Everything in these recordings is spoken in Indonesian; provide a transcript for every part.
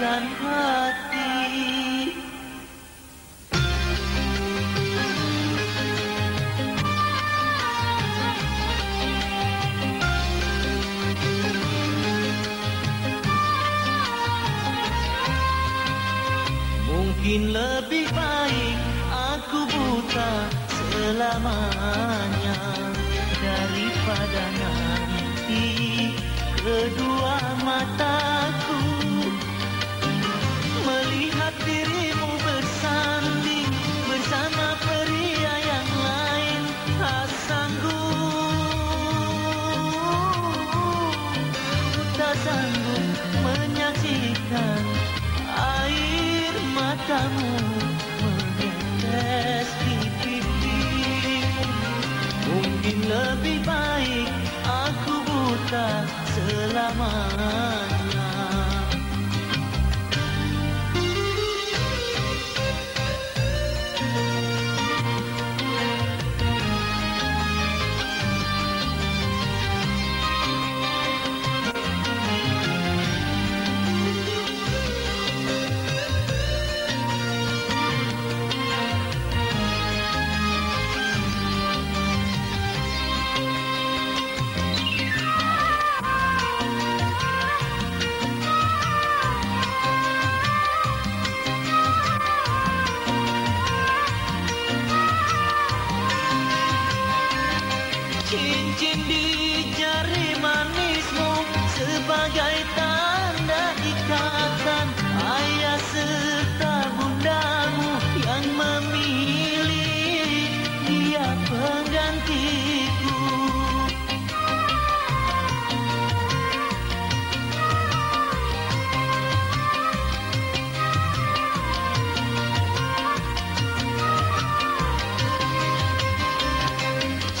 menyakitkan hati. Mungkin lebih baik aku buta selamanya Daripada nanti. Kedua mataku sanggup menyaksikan air matamu menetes di pipimu Mungkin lebih baik aku buta selamanya Cincin di jari manismu sebagai tanda ikatan ayah serta bundamu yang memilih dia penggantiku.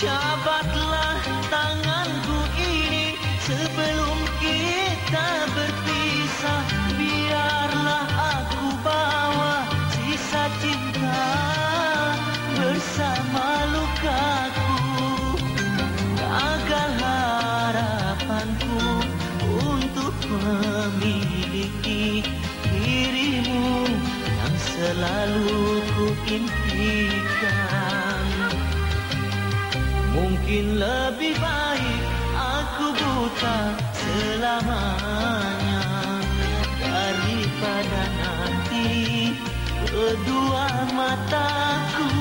Jabatlah kita berpisah Biarlah aku bawa sisa cinta bersama lukaku. Gagal harapanku untuk memiliki dirimu yang selalu ku impikan Mungkin lebih baik selamanya. Daripada nanti kedua mataku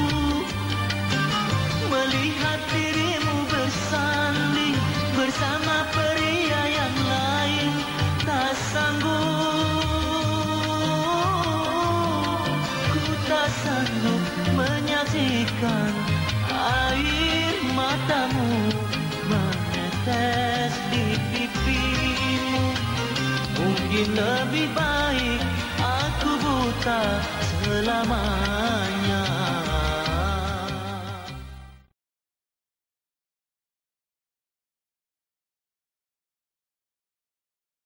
Melihat dirimu bersanding bersama pria yang lain Tak sanggup, ku tak sanggup menyaksikan air Lebih baik aku buta selamanya